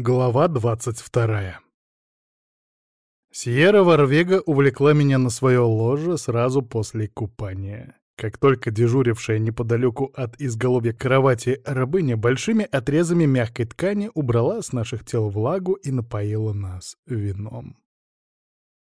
Глава 22 Сьерра Варвега увлекла меня на свое ложе сразу после купания. Как только дежурившая неподалеку от изголовья кровати рабыня большими отрезами мягкой ткани убрала с наших тел влагу и напоила нас вином.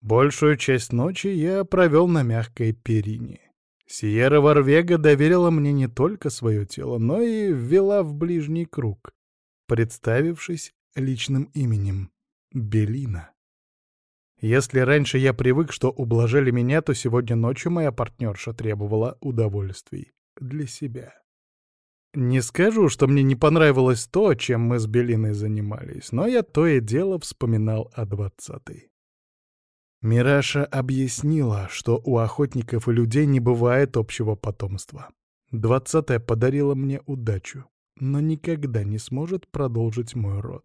Большую часть ночи я провел на мягкой перине. Сиера Варвега доверила мне не только свое тело, но и ввела в ближний круг, представившись личным именем — Белина. Если раньше я привык, что ублажали меня, то сегодня ночью моя партнерша требовала удовольствий для себя. Не скажу, что мне не понравилось то, чем мы с Белиной занимались, но я то и дело вспоминал о двадцатой. Мираша объяснила, что у охотников и людей не бывает общего потомства. Двадцатая подарила мне удачу, но никогда не сможет продолжить мой род.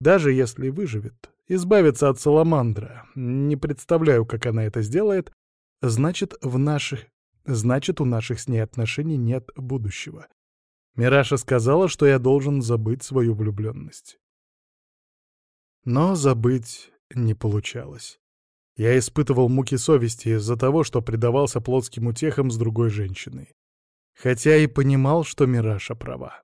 Даже если выживет, избавиться от саламандра, не представляю, как она это сделает, значит, в наших... значит, у наших с ней отношений нет будущего. Мираша сказала, что я должен забыть свою влюбленность. Но забыть не получалось. Я испытывал муки совести из-за того, что предавался плотским утехам с другой женщиной. Хотя и понимал, что Мираша права.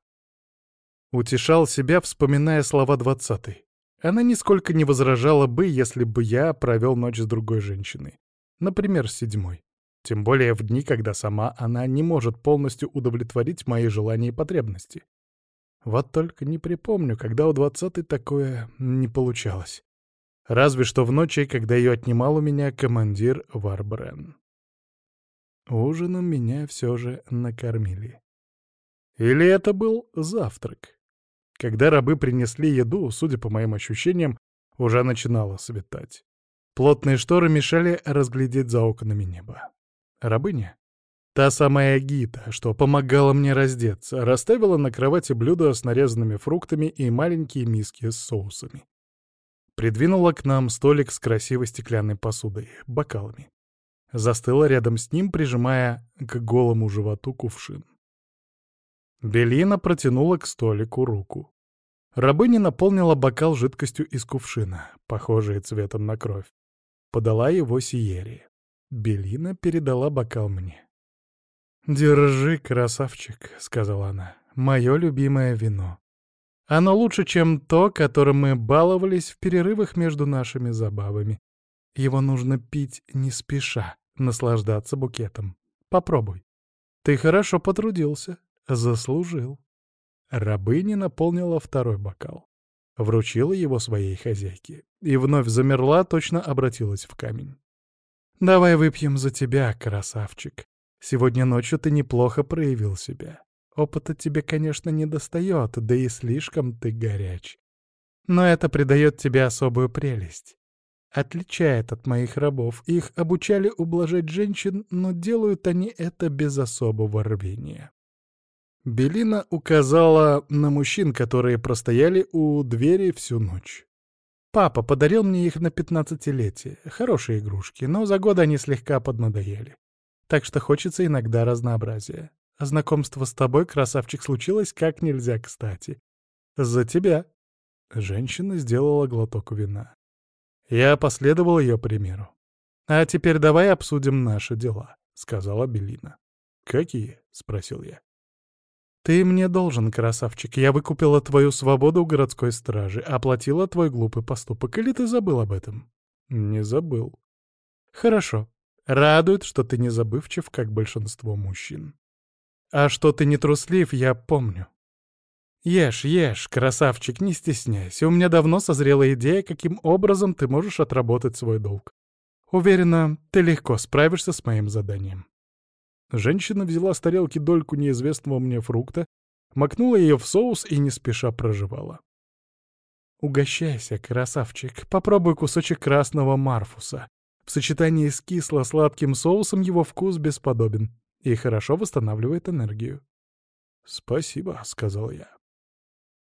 Утешал себя, вспоминая слова двадцатой. Она нисколько не возражала бы, если бы я провел ночь с другой женщиной. Например, с седьмой. Тем более в дни, когда сама она не может полностью удовлетворить мои желания и потребности. Вот только не припомню, когда у двадцатой такое не получалось. Разве что в ночи, когда ее отнимал у меня командир Варбрен. Ужином меня все же накормили. Или это был завтрак? Когда рабы принесли еду, судя по моим ощущениям, уже начинало светать. Плотные шторы мешали разглядеть за окнами неба. Рабыня? Та самая Гита, что помогала мне раздеться, расставила на кровати блюда с нарезанными фруктами и маленькие миски с соусами. Придвинула к нам столик с красивой стеклянной посудой, бокалами. Застыла рядом с ним, прижимая к голому животу кувшин. Белина протянула к столику руку. Рабыня наполнила бокал жидкостью из кувшина, похожей цветом на кровь. Подала его Сиере. Белина передала бокал мне. «Держи, красавчик», — сказала она, — «мое любимое вино. Оно лучше, чем то, которым мы баловались в перерывах между нашими забавами. Его нужно пить не спеша, наслаждаться букетом. Попробуй. Ты хорошо потрудился. Заслужил. Рабыня наполнила второй бокал. Вручила его своей хозяйке. И вновь замерла, точно обратилась в камень. «Давай выпьем за тебя, красавчик. Сегодня ночью ты неплохо проявил себя. Опыта тебе, конечно, не достает, да и слишком ты горяч. Но это придает тебе особую прелесть. Отличает от моих рабов. Их обучали ублажать женщин, но делают они это без особого рвения. Белина указала на мужчин, которые простояли у двери всю ночь. Папа подарил мне их на пятнадцатилетие. Хорошие игрушки, но за годы они слегка поднадоели. Так что хочется иногда разнообразия. Знакомство с тобой, красавчик, случилось как нельзя кстати. За тебя. Женщина сделала глоток вина. Я последовал ее примеру. «А теперь давай обсудим наши дела», — сказала Белина. «Какие?» — спросил я. «Ты мне должен, красавчик. Я выкупила твою свободу у городской стражи, оплатила твой глупый поступок. Или ты забыл об этом?» «Не забыл». «Хорошо. Радует, что ты не забывчив, как большинство мужчин. А что ты не труслив, я помню. Ешь, ешь, красавчик, не стесняйся. У меня давно созрела идея, каким образом ты можешь отработать свой долг. Уверена, ты легко справишься с моим заданием. Женщина взяла с тарелки дольку неизвестного мне фрукта, макнула ее в соус и не спеша проживала. Угощайся, красавчик, попробуй кусочек красного марфуса. В сочетании с кисло-сладким соусом его вкус бесподобен и хорошо восстанавливает энергию. «Спасибо», — сказал я.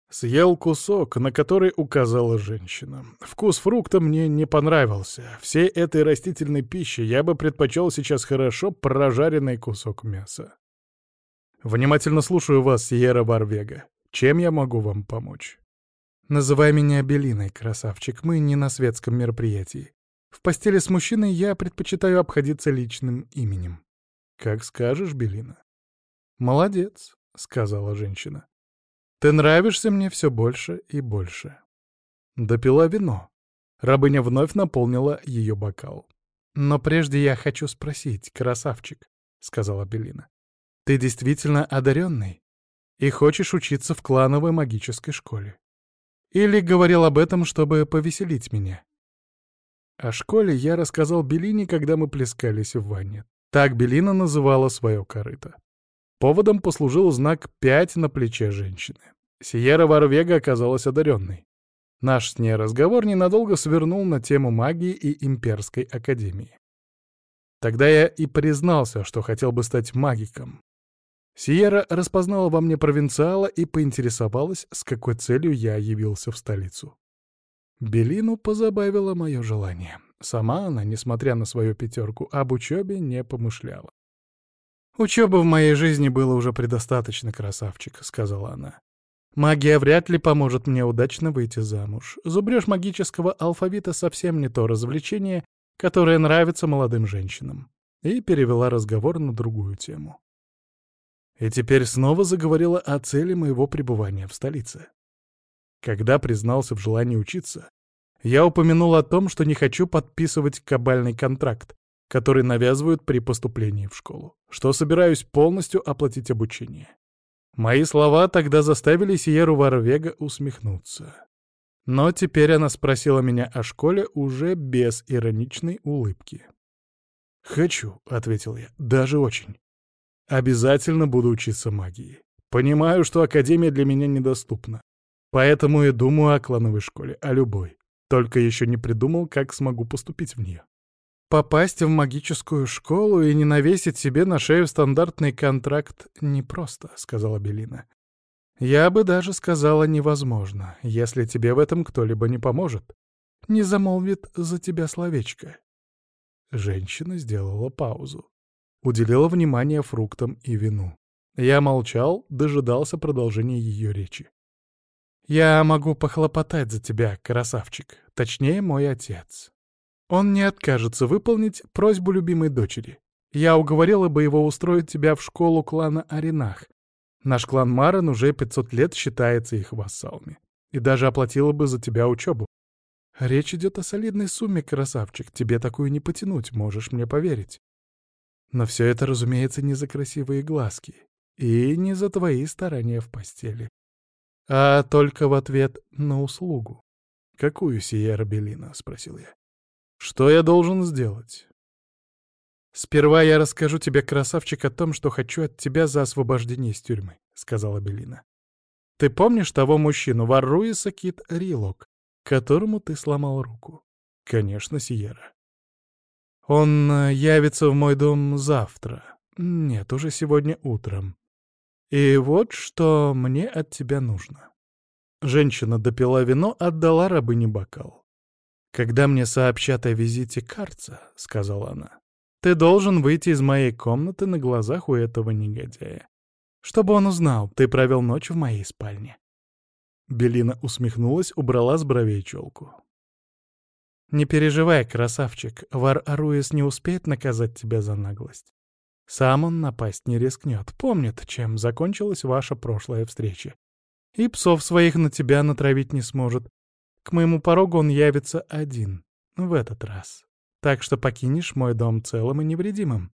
Съел кусок, на который указала женщина. Вкус фрукта мне не понравился. Всей этой растительной пищи я бы предпочел сейчас хорошо прожаренный кусок мяса. «Внимательно слушаю вас, Сьерра Варвега. Чем я могу вам помочь?» «Называй меня Белиной, красавчик, мы не на светском мероприятии. В постели с мужчиной я предпочитаю обходиться личным именем». «Как скажешь, Белина». «Молодец», — сказала женщина. «Ты нравишься мне все больше и больше». Допила вино. Рабыня вновь наполнила ее бокал. «Но прежде я хочу спросить, красавчик», — сказала Белина. «Ты действительно одаренный и хочешь учиться в клановой магической школе? Или говорил об этом, чтобы повеселить меня?» О школе я рассказал Белине, когда мы плескались в ванне. Так Белина называла свое корыто. Поводом послужил знак «пять» на плече женщины. Сиера Варвега оказалась одаренной. Наш с ней разговор ненадолго свернул на тему магии и имперской академии. Тогда я и признался, что хотел бы стать магиком. Сиера распознала во мне провинциала и поинтересовалась, с какой целью я явился в столицу. Белину позабавило мое желание. Сама она, несмотря на свою пятерку, об учебе не помышляла. «Учебы в моей жизни было уже предостаточно, красавчик», — сказала она. Магия вряд ли поможет мне удачно выйти замуж. Зубрёж магического алфавита совсем не то развлечение, которое нравится молодым женщинам. И перевела разговор на другую тему. И теперь снова заговорила о цели моего пребывания в столице. Когда признался в желании учиться, я упомянул о том, что не хочу подписывать кабальный контракт, который навязывают при поступлении в школу, что собираюсь полностью оплатить обучение. Мои слова тогда заставили Сиеру Варвега усмехнуться. Но теперь она спросила меня о школе уже без ироничной улыбки. «Хочу», — ответил я, — «даже очень. Обязательно буду учиться магии. Понимаю, что Академия для меня недоступна. Поэтому и думаю о клановой школе, о любой. Только еще не придумал, как смогу поступить в нее. Попасть в магическую школу и не навесить себе на шею стандартный контракт непросто, — сказала Белина. Я бы даже сказала невозможно, если тебе в этом кто-либо не поможет. Не замолвит за тебя словечко. Женщина сделала паузу. Уделила внимание фруктам и вину. Я молчал, дожидался продолжения ее речи. «Я могу похлопотать за тебя, красавчик, точнее, мой отец. Он не откажется выполнить просьбу любимой дочери. Я уговорила бы его устроить тебя в школу клана Аринах. Наш клан Марен уже 500 лет считается их вассалами. И даже оплатила бы за тебя учебу. Речь идет о солидной сумме, красавчик. Тебе такую не потянуть, можешь мне поверить. Но все это, разумеется, не за красивые глазки. И не за твои старания в постели. А только в ответ на услугу. «Какую, Сиера Белина?» — спросил я. Что я должен сделать? «Сперва я расскажу тебе, красавчик, о том, что хочу от тебя за освобождение из тюрьмы», — сказала Белина. «Ты помнишь того мужчину, Варруиса Кит Рилок, которому ты сломал руку?» «Конечно, Сиера». «Он э, явится в мой дом завтра. Нет, уже сегодня утром. И вот что мне от тебя нужно». Женщина допила вино, отдала рабыне бокал. «Когда мне сообщат о визите Карца», — сказала она, — «ты должен выйти из моей комнаты на глазах у этого негодяя. Чтобы он узнал, ты провел ночь в моей спальне». Белина усмехнулась, убрала с бровей челку. «Не переживай, красавчик, Вар Аруис не успеет наказать тебя за наглость. Сам он напасть не рискнет, помнит, чем закончилась ваша прошлая встреча. И псов своих на тебя натравить не сможет, к моему порогу он явится один. В этот раз. Так что покинешь мой дом целым и невредимым.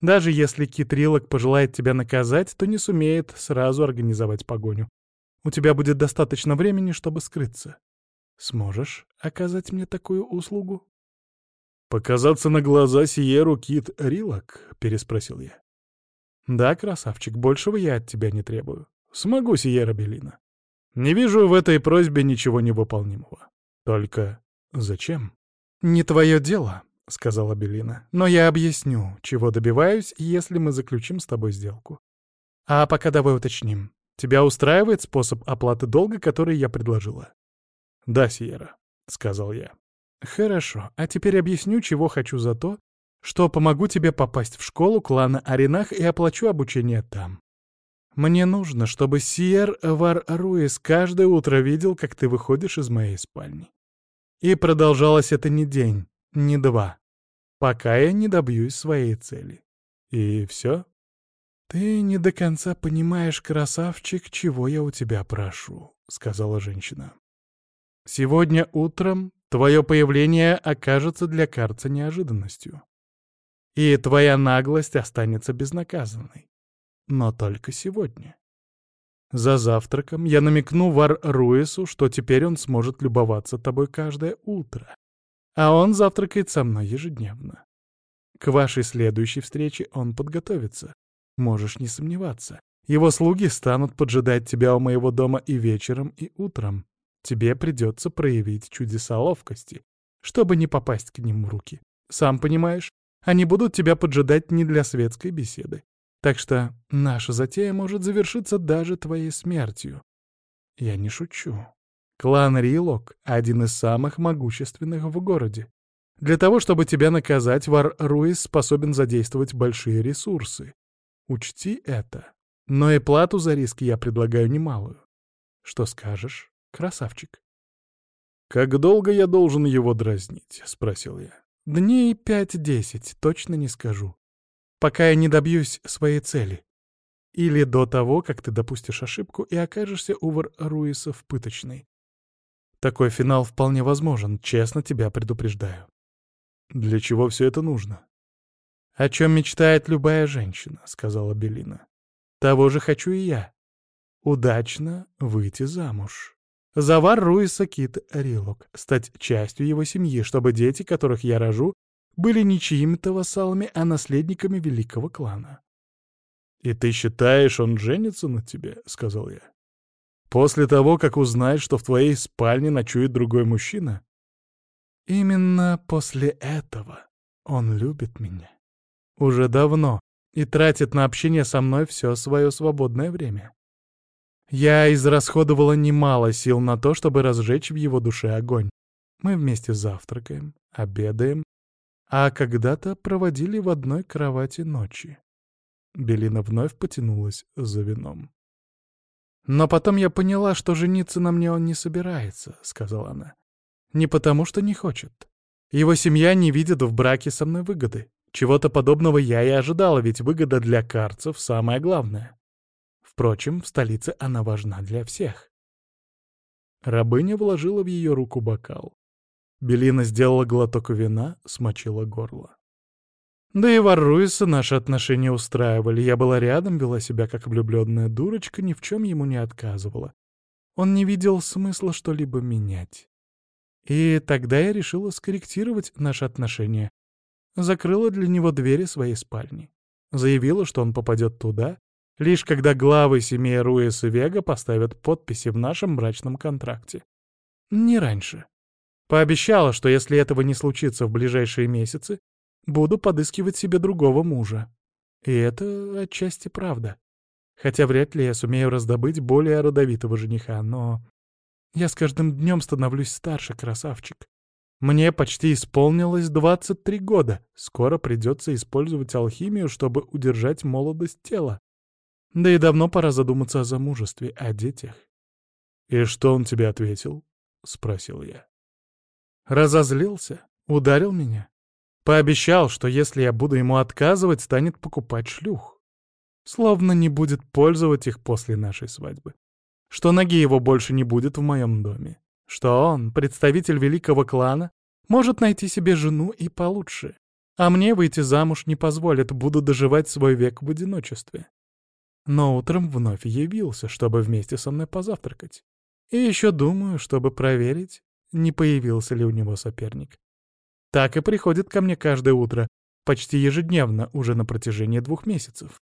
Даже если Китрилок пожелает тебя наказать, то не сумеет сразу организовать погоню. У тебя будет достаточно времени, чтобы скрыться. Сможешь оказать мне такую услугу? «Показаться на глаза Сиеру Кит Рилок?» — переспросил я. «Да, красавчик, большего я от тебя не требую. Смогу, Сиера Белина. Не вижу в этой просьбе ничего невыполнимого. Только зачем? «Не твое дело», — сказала Белина. «Но я объясню, чего добиваюсь, если мы заключим с тобой сделку. А пока давай уточним. Тебя устраивает способ оплаты долга, который я предложила?» «Да, Сиера», — сказал я. «Хорошо, а теперь объясню, чего хочу за то, что помогу тебе попасть в школу клана Аринах и оплачу обучение там. Мне нужно, чтобы Сиер Вар Руис каждое утро видел, как ты выходишь из моей спальни. И продолжалось это не день, не два, пока я не добьюсь своей цели. И все. «Ты не до конца понимаешь, красавчик, чего я у тебя прошу», — сказала женщина. «Сегодня утром твое появление окажется для Карца неожиданностью. И твоя наглость останется безнаказанной. Но только сегодня. За завтраком я намекну Вар Руису, что теперь он сможет любоваться тобой каждое утро. А он завтракает со мной ежедневно. К вашей следующей встрече он подготовится. Можешь не сомневаться. Его слуги станут поджидать тебя у моего дома и вечером, и утром. Тебе придется проявить чудеса ловкости, чтобы не попасть к ним в руки. Сам понимаешь, они будут тебя поджидать не для светской беседы. Так что наша затея может завершиться даже твоей смертью. Я не шучу. Клан Рилок — один из самых могущественных в городе. Для того, чтобы тебя наказать, Вар Руис способен задействовать большие ресурсы. Учти это. Но и плату за риск я предлагаю немалую. Что скажешь, красавчик? «Как долго я должен его дразнить?» — спросил я. «Дней пять-десять, точно не скажу. Пока я не добьюсь своей цели. Или до того, как ты допустишь ошибку и окажешься у Руиса в пыточной. Такой финал вполне возможен, честно тебя предупреждаю. Для чего все это нужно? «О чем мечтает любая женщина», — сказала Белина. «Того же хочу и я. Удачно выйти замуж. Завар Руиса Кит Рилок, стать частью его семьи, чтобы дети, которых я рожу, были не чьими-то вассалами, а наследниками великого клана». «И ты считаешь, он женится на тебе?» — сказал я. «После того, как узнает, что в твоей спальне ночует другой мужчина?» «Именно после этого он любит меня». Уже давно. И тратит на общение со мной все свое свободное время. Я израсходовала немало сил на то, чтобы разжечь в его душе огонь. Мы вместе завтракаем, обедаем, а когда-то проводили в одной кровати ночи. Белина вновь потянулась за вином. «Но потом я поняла, что жениться на мне он не собирается», — сказала она. «Не потому, что не хочет. Его семья не видит в браке со мной выгоды. Чего-то подобного я и ожидала, ведь выгода для карцев — самое главное. Впрочем, в столице она важна для всех. Рабыня вложила в ее руку бокал. Белина сделала глоток вина, смочила горло. Да и Варруиса наши отношения устраивали. Я была рядом, вела себя как влюбленная дурочка, ни в чем ему не отказывала. Он не видел смысла что-либо менять. И тогда я решила скорректировать наши отношения, закрыла для него двери своей спальни. Заявила, что он попадет туда, лишь когда главы семьи Руэс и Вега поставят подписи в нашем брачном контракте. Не раньше. Пообещала, что если этого не случится в ближайшие месяцы, буду подыскивать себе другого мужа. И это отчасти правда. Хотя вряд ли я сумею раздобыть более родовитого жениха, но... Я с каждым днем становлюсь старше, красавчик. Мне почти исполнилось 23 года. Скоро придется использовать алхимию, чтобы удержать молодость тела. Да и давно пора задуматься о замужестве, о детях. «И что он тебе ответил?» — спросил я. Разозлился, ударил меня. Пообещал, что если я буду ему отказывать, станет покупать шлюх. Словно не будет пользовать их после нашей свадьбы. Что ноги его больше не будет в моем доме что он, представитель великого клана, может найти себе жену и получше, а мне выйти замуж не позволит, буду доживать свой век в одиночестве. Но утром вновь явился, чтобы вместе со мной позавтракать. И еще думаю, чтобы проверить, не появился ли у него соперник. Так и приходит ко мне каждое утро, почти ежедневно, уже на протяжении двух месяцев.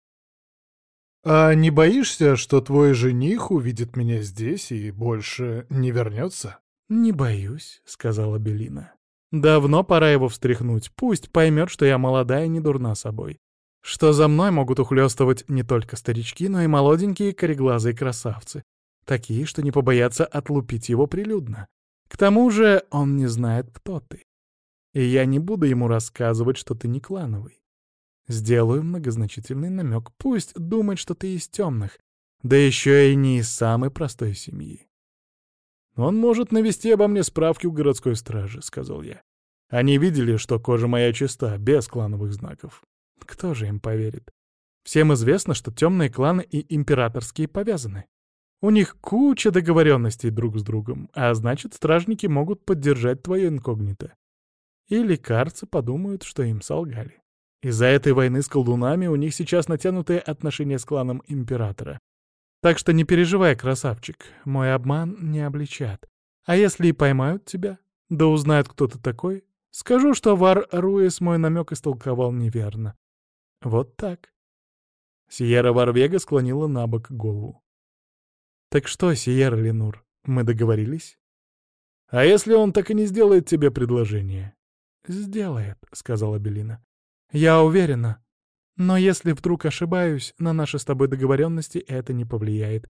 «А не боишься, что твой жених увидит меня здесь и больше не вернется?» «Не боюсь», — сказала Белина. «Давно пора его встряхнуть, пусть поймет, что я молодая и не дурна собой. Что за мной могут ухлёстывать не только старички, но и молоденькие кореглазые красавцы, такие, что не побоятся отлупить его прилюдно. К тому же он не знает, кто ты. И я не буду ему рассказывать, что ты не клановый. Сделаю многозначительный намек. Пусть думает, что ты из темных, Да еще и не из самой простой семьи. «Он может навести обо мне справки у городской стражи», — сказал я. «Они видели, что кожа моя чиста, без клановых знаков. Кто же им поверит? Всем известно, что темные кланы и императорские повязаны. У них куча договоренностей друг с другом, а значит, стражники могут поддержать твое инкогнито. И лекарцы подумают, что им солгали. Из-за этой войны с колдунами у них сейчас натянутые отношения с кланом императора. Так что не переживай, красавчик, мой обман не обличат. А если и поймают тебя, да узнают, кто ты такой, скажу, что Вар Руэс мой намек истолковал неверно. Вот так. Сиера Варвега склонила на бок голову. «Так что, Сиера Ленур, мы договорились?» «А если он так и не сделает тебе предложение?» «Сделает», — сказала Белина. «Я уверена. Но если вдруг ошибаюсь, на наши с тобой договоренности это не повлияет.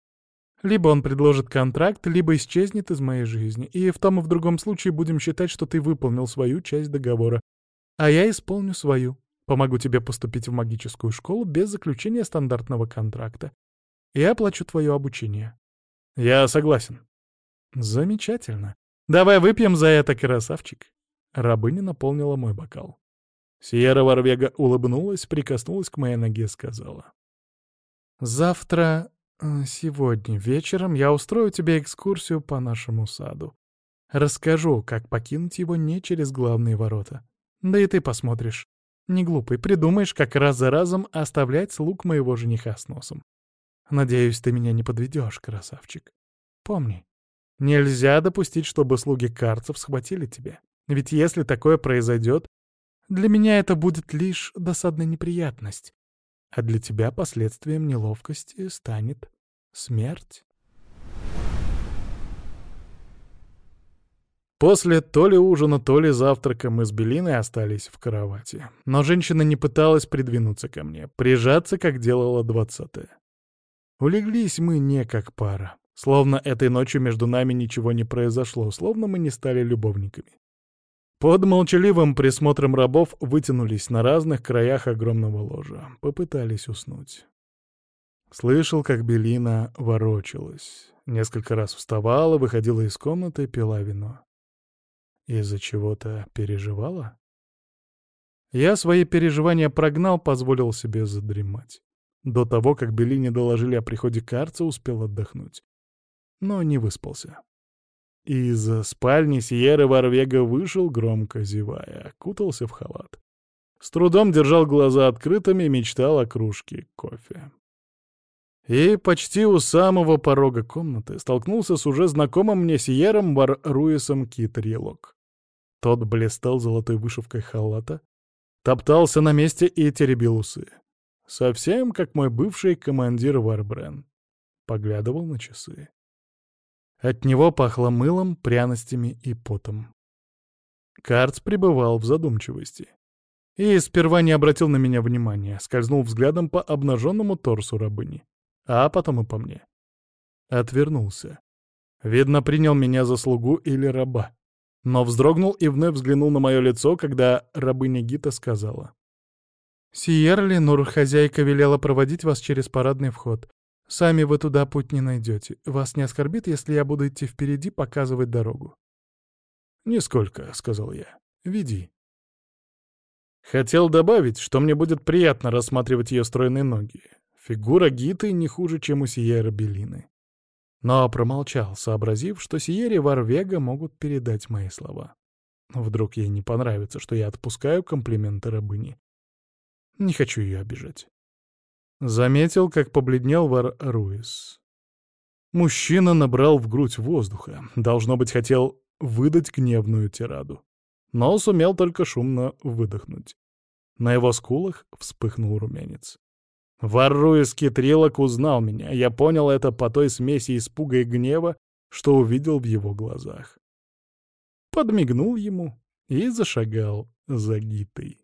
Либо он предложит контракт, либо исчезнет из моей жизни, и в том и в другом случае будем считать, что ты выполнил свою часть договора, а я исполню свою. Помогу тебе поступить в магическую школу без заключения стандартного контракта. И оплачу твое обучение. Я согласен. Замечательно. Давай выпьем за это, красавчик. Рабыня наполнила мой бокал. Сьерра Варвега улыбнулась, прикоснулась к моей ноге, сказала. «Завтра, э, сегодня вечером я устрою тебе экскурсию по нашему саду. Расскажу, как покинуть его не через главные ворота. Да и ты посмотришь. Не глупый, придумаешь, как раз за разом оставлять слуг моего жениха с носом. Надеюсь, ты меня не подведешь, красавчик. Помни, нельзя допустить, чтобы слуги карцев схватили тебя. Ведь если такое произойдет, для меня это будет лишь досадная неприятность, а для тебя последствием неловкости станет смерть. После то ли ужина, то ли завтрака мы с Белиной остались в кровати. Но женщина не пыталась придвинуться ко мне, прижаться, как делала двадцатая. Улеглись мы не как пара. Словно этой ночью между нами ничего не произошло, словно мы не стали любовниками. Под молчаливым присмотром рабов вытянулись на разных краях огромного ложа. Попытались уснуть. Слышал, как Белина ворочалась. Несколько раз вставала, выходила из комнаты, пила вино. Из-за чего-то переживала? Я свои переживания прогнал, позволил себе задремать. До того, как Белине доложили о приходе Карца, успел отдохнуть. Но не выспался. Из спальни Сиеры Варвега вышел, громко зевая, окутался в халат. С трудом держал глаза открытыми и мечтал о кружке кофе. И почти у самого порога комнаты столкнулся с уже знакомым мне Сиером Варруисом Китрилок. Тот блистал золотой вышивкой халата, топтался на месте и теребил усы. Совсем как мой бывший командир Варбрен. Поглядывал на часы. От него пахло мылом, пряностями и потом. Карц пребывал в задумчивости. И сперва не обратил на меня внимания, скользнул взглядом по обнаженному торсу рабыни, а потом и по мне. Отвернулся. Видно, принял меня за слугу или раба. Но вздрогнул и вновь взглянул на мое лицо, когда рабыня Гита сказала. «Сиерли, Нур, хозяйка велела проводить вас через парадный вход. Сами вы туда путь не найдете. Вас не оскорбит, если я буду идти впереди, показывать дорогу?» «Нисколько», — сказал я. «Веди». Хотел добавить, что мне будет приятно рассматривать ее стройные ноги. Фигура Гиты не хуже, чем у Сиеры Белины. Но промолчал, сообразив, что Сиере Варвега могут передать мои слова. Вдруг ей не понравится, что я отпускаю комплименты рабыни. Не хочу ее обижать. Заметил, как побледнел Вар Руис. Мужчина набрал в грудь воздуха. Должно быть, хотел выдать гневную тираду. Но сумел только шумно выдохнуть. На его скулах вспыхнул румянец. Варруис Китрилок узнал меня. Я понял это по той смеси испуга и гнева, что увидел в его глазах. Подмигнул ему и зашагал за Гитой.